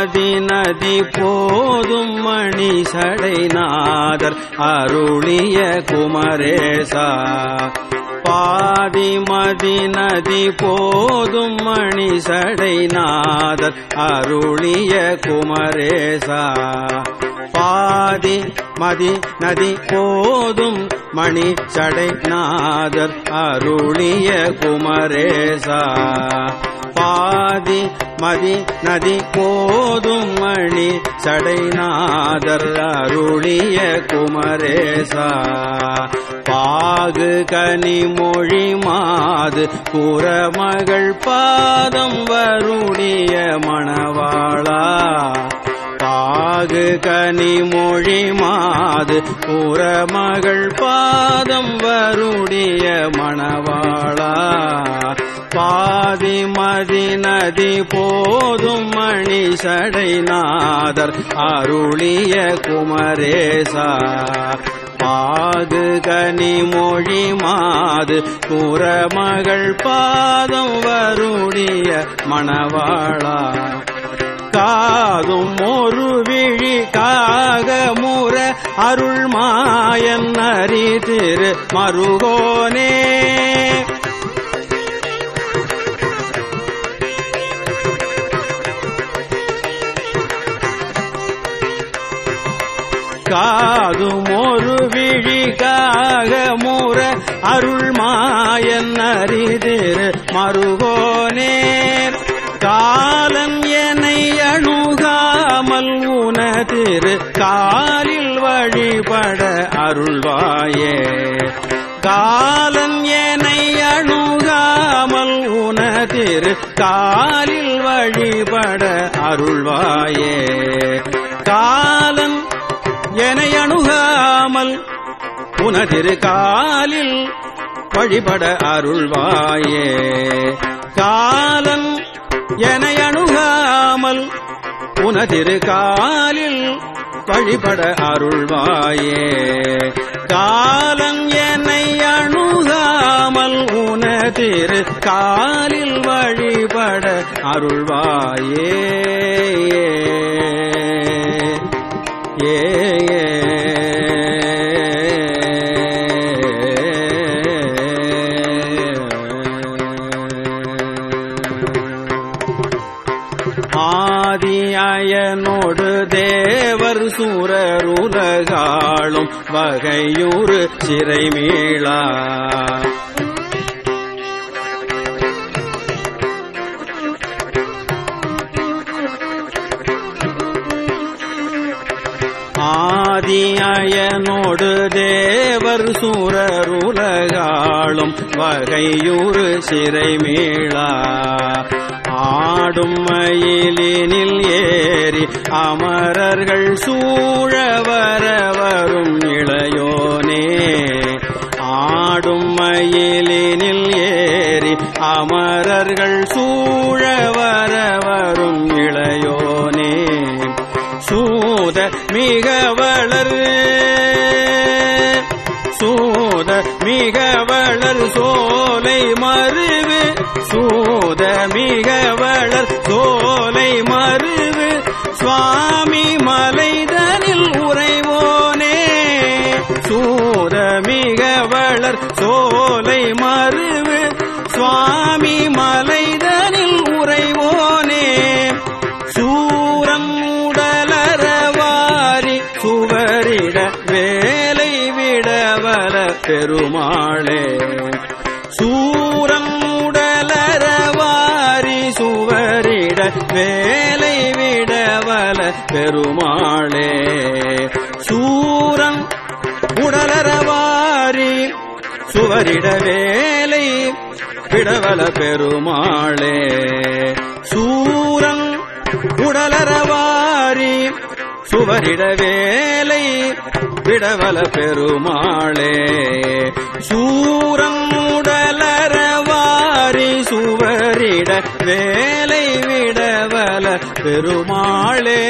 பாதி நதி போதும் மணி சடைநாதர் அருளிய குமரேசா. பாதி மதி நதி போதும் மணி சடைநாதர் அருளிய குமரேசா. பாதி மதி நதி போதும் மணி சடைநாதர் அருளிய குமரேசா. பாதி மதி நதி போதும் மணி சடைநாதர் அருளிய குமரேசா. பாகு கனி மொழி மாது குரமகள் பாதம் வருடைய மணவாளா. பாகு கனி மொழி மாது புறமகள் பாதம் வருடைய மணவாளா. பாதி மதி நதி போதும் மணி சடைநாதர் அருளிய குமரேசா. பாது கனி மொழி மாது புறமகள் பாதம் வருடைய மணவாளா. காதும் ஒரு விழி காக முற அருள் மாயன் அறி திரு மருகோனே. காதும் ஒரு விழிக்காக காக முற அருள் மாயன் அறி திரு மருகோனேர் காலன் என்னை அணுகாமல் உனதிரு காலில் வழிபட அருள்வாயே. காலன் என அணுகாமல் உனதிரு காலில் வழிபட அருள்வாயே. காலன் என்னை அணுகாமல் உனதிரு காலில் வழிபட அருள்வாயே. காலன் என அணுகாமல் உனதிரு காலில் வழிபட அருள்வாயே. காலம் என்னை அணுகாமல் உனதிரு காலில் வழிபட அருள்வாயே. ஆதியனோடு தேவர் சூரருலகாளும் வகையூறு சிறை மீளா ஆதியனோடு தேவர் சூரருலகாளும் வகையூறு சிறை மீளா ஆடும் மயிலினில் ஏறி அமரர்கள் சூழ வர வரும் இளையோனே. ஆடும் மயிலினில் ஏறி அமரர்கள் சூழ வர வரும் இளையோனே. சூத மிக வளர் சூத மிக வளர் சோலை மறுவு சூ மிகவளர் தோலை மருது. சுவாமி மலைதனில் உறைவோனே. சூர மிகவளர் சோலை மருவு சுவாமி மலைதனில் உறைவோனே. சூரம் உடலரவாரி சுவரிட வேலை விடவல பெருமாளே. பெருமாளே. சூரம் உடலரவாரி சுவரிட வேலை விடவல பெருமாளே. சூரம் உடலரவாரி சுவரிட வேலை விடவல பெருமாளே. சூரம் உடலரவாரி சுவரிட வேலை பெருமாளே.